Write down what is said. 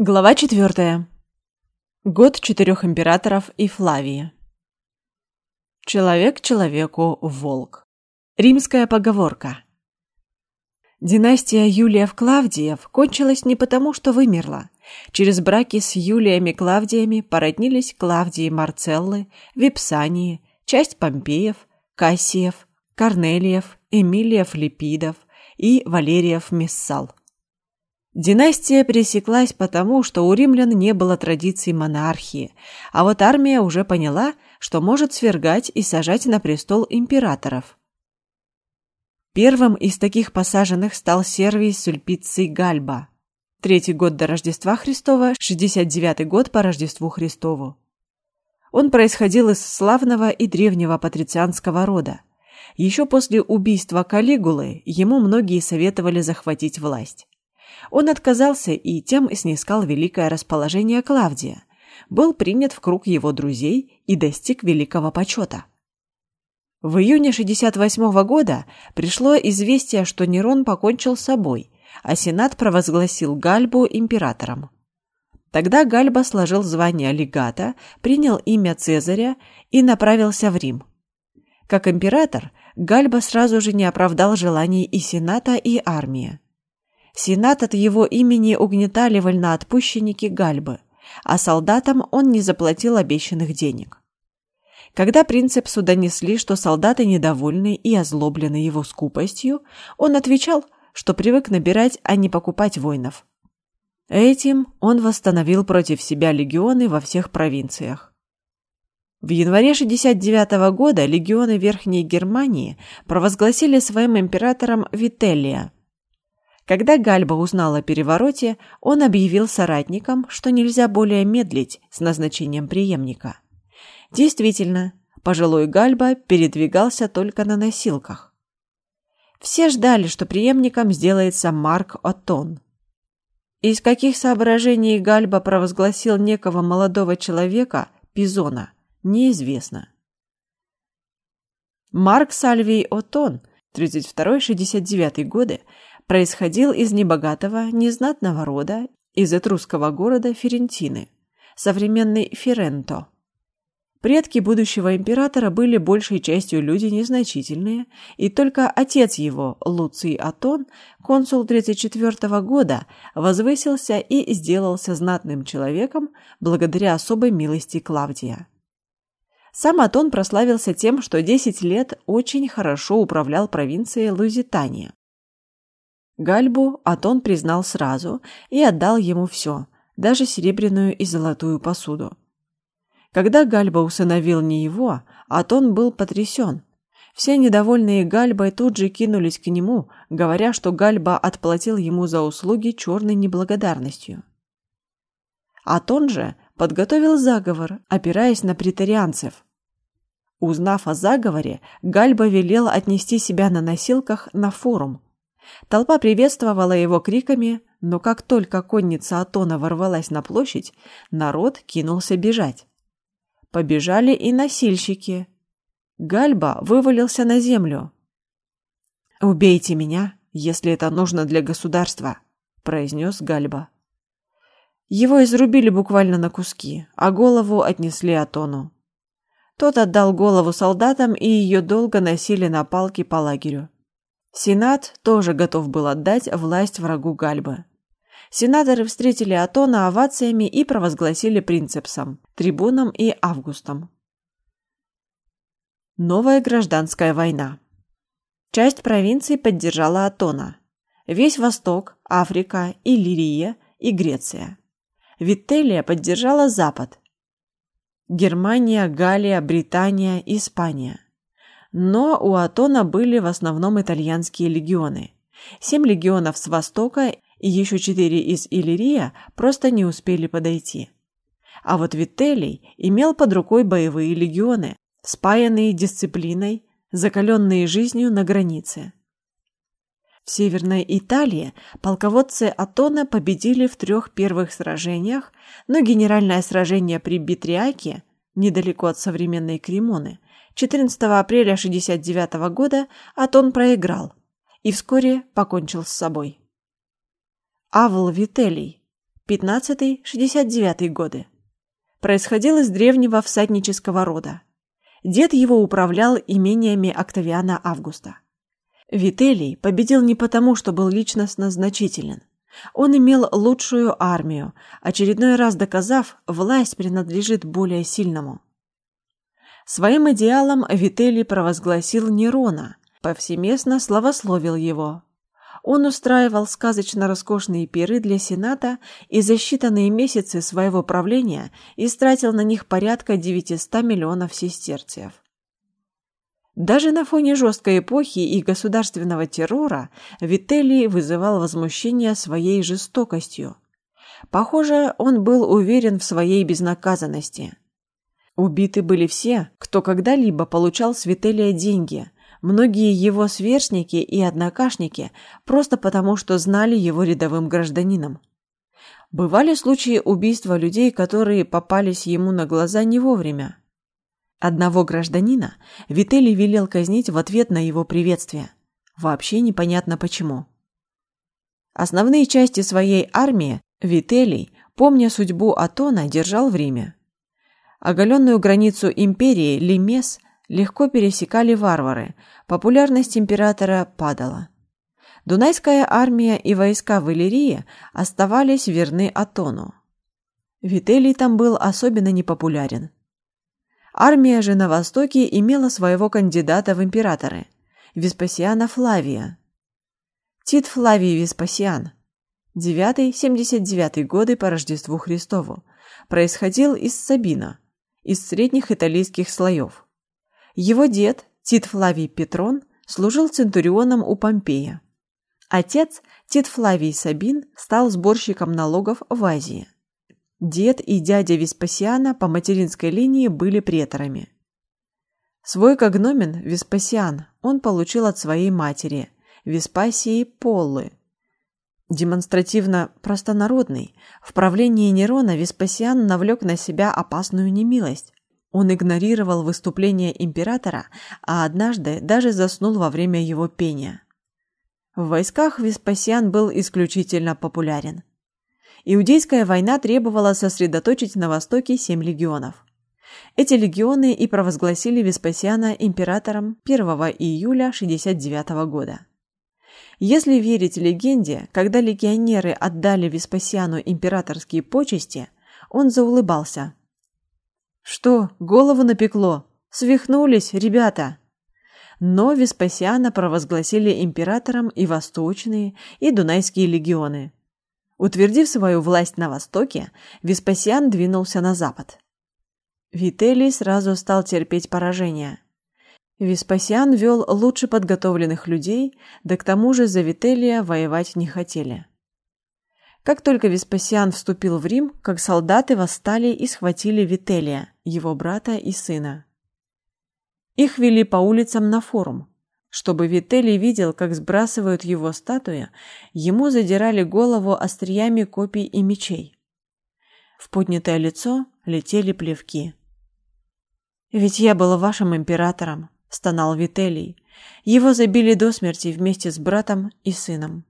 Глава четвертая. Год четырех императоров и Флавии. Человек человеку волк. Римская поговорка. Династия Юлиев-Клавдиев кончилась не потому, что вымерла. Через браки с Юлиями-Клавдиями породнились Клавдии Марцеллы, Випсании, часть Помпеев, Кассиев, Корнелиев, Эмилиев-Липидов и Валериев-Мессал. Династия пресеклась потому, что у римлян не было традиции монархии, а вот армия уже поняла, что может свергать и сажать на престол императоров. Первым из таких посаженных стал Сервий Сульпиций Гальба. Третий год до Рождества Христова, 69 год по Рождеству Христову. Он происходил из славного и древнего патрицианского рода. Еще после убийства Калигулы ему многие советовали захватить власть. Он отказался и тем снискал великое расположение Клавдия, был принят в круг его друзей и достиг великого почета. В июне 68 года пришло известие, что Нерон покончил с собой, а Сенат провозгласил Гальбу императором. Тогда Гальба сложил звание легата, принял имя Цезаря и направился в Рим. Как император, Гальба сразу же не оправдал желаний и Сената, и армии. Сенат от его имени угнетали вольноотпущенники Гальбы, а солдатам он не заплатил обещанных денег. Когда принцепсу донесли, что солдаты недовольны и озлоблены его скупостью, он отвечал, что привык набирать, а не покупать воинов. Этим он восстановил против себя легионы во всех провинциях. В январе 69 года легионы Верхней Германии провозгласили своим императором Вителлия – когда Гальба узнал о перевороте, он объявил соратникам, что нельзя более медлить с назначением преемника. Действительно, пожилой Гальба передвигался только на носилках. Все ждали, что преемником сделается Марк Оттон. Из каких соображений Гальба провозгласил некого молодого человека, Пизона, неизвестно. Марк Сальвий Оттон, 32-69 годы, происходил из небогатого, незнатного рода, из этрусского города Ферентины, современный Ференто. Предки будущего императора были большей частью люди незначительные, и только отец его, Луций Атон, консул 34 года, возвысился и сделался знатным человеком благодаря особой милости Клавдия. Сам Атон прославился тем, что 10 лет очень хорошо управлял провинцией Лузитания. Гальбу Атон признал сразу и отдал ему все, даже серебряную и золотую посуду. Когда Гальба усыновил не его, Атон был потрясен. Все недовольные Гальбой тут же кинулись к нему, говоря, что Гальба отплатил ему за услуги черной неблагодарностью. Атон же подготовил заговор, опираясь на претарианцев. Узнав о заговоре, Гальба велел отнести себя на носилках на форум – Толпа приветствовала его криками, но как только конница Атона ворвалась на площадь, народ кинулся бежать. Побежали и носильщики. Гальба вывалился на землю. «Убейте меня, если это нужно для государства», — произнес Гальба. Его изрубили буквально на куски, а голову отнесли Атону. Тот отдал голову солдатам, и ее долго носили на палке по лагерю. Сенат тоже готов был отдать власть врагу Гальбы. Сенаторы встретили Атона овациями и провозгласили принцепсом, трибуном и августом. Новая гражданская война. Часть провинций поддержала Атона. Весь Восток, Африка, Иллирия и Греция. Вителлия поддержала Запад. Германия, Галлия, Британия, Испания – но у Атона были в основном итальянские легионы. Семь легионов с востока и еще четыре из Иллирия просто не успели подойти. А вот Вителлий имел под рукой боевые легионы, спаянные дисциплиной, закаленные жизнью на границе. В Северной Италии полководцы Атона победили в трех первых сражениях, но генеральное сражение при Битриаке, недалеко от современной Кремоны, 14 апреля 69 года Атон проиграл и вскоре покончил с собой. Авл Вителий, 15-69 годы. Происходил из древнего всаднического рода. Дед его управлял имениями Октавиана Августа. Вителий победил не потому, что был личностно значителен. Он имел лучшую армию, очередной раз доказав, власть принадлежит более сильному. Своим идеалом Вителий провозгласил Нерона, повсеместно славословил его. Он устраивал сказочно роскошные пиры для сената и за считанные месяцы своего правления истратил на них порядка 900 миллионов сестерциев. Даже на фоне жесткой эпохи и государственного террора Вителий вызывал возмущение своей жестокостью. Похоже, он был уверен в своей безнаказанности. Убиты были все, кто когда-либо получал с Вителия деньги, многие его сверстники и однокашники просто потому, что знали его рядовым гражданином. Бывали случаи убийства людей, которые попались ему на глаза не вовремя. Одного гражданина Вителий велел казнить в ответ на его приветствие. Вообще непонятно почему. Основные части своей армии Вителий, помня судьбу Атона, держал в Риме. Оголенную границу империи Лимес легко пересекали варвары, популярность императора падала. Дунайская армия и войска в Иллирии оставались верны Атону. Вителий там был особенно непопулярен. Армия же на востоке имела своего кандидата в императоры – Веспасиана Флавия. Тит Флавий Веспасиан, 9-79 годы по Рождеству Христову, происходил из Сабина – из средних итальянских слоев. Его дед, Тит Флавий Петрон, служил центурионом у Помпея. Отец, Тит Флавий Сабин, стал сборщиком налогов в Азии. Дед и дядя Веспасиана по материнской линии были преторами. Свой когномен Веспасиан он получил от своей матери, Веспасии Поллы, демонстративно простонародный, в правлении Нерона Веспасиан навлек на себя опасную немилость. Он игнорировал выступления императора, а однажды даже заснул во время его пения. В войсках Веспасиан был исключительно популярен. Иудейская война требовала сосредоточить на востоке семь легионов. Эти легионы и провозгласили Веспасиана императором 1 июля 69 года. Если верить легенде, когда легионеры отдали Веспасиану императорские почести, он заулыбался. Что, голову напекло? Свихнулись, ребята. Но Веспасиана провозгласили императором и восточные, и дунайские легионы. Утвердив свою власть на востоке, Веспасиан двинулся на запад. Вителий сразу стал терпеть поражение. Веспасиан вел лучше подготовленных людей, да к тому же за Вителия воевать не хотели. Как только Веспасиан вступил в Рим, как солдаты восстали и схватили Вителия, его брата и сына. Их вели по улицам на форум. Чтобы Вителий видел, как сбрасывают его статуи, ему задирали голову остриями копий и мечей. В поднятое лицо летели плевки. «Ведь я был вашим императором», стонал Вителий. Его забили до смерти вместе с братом и сыном.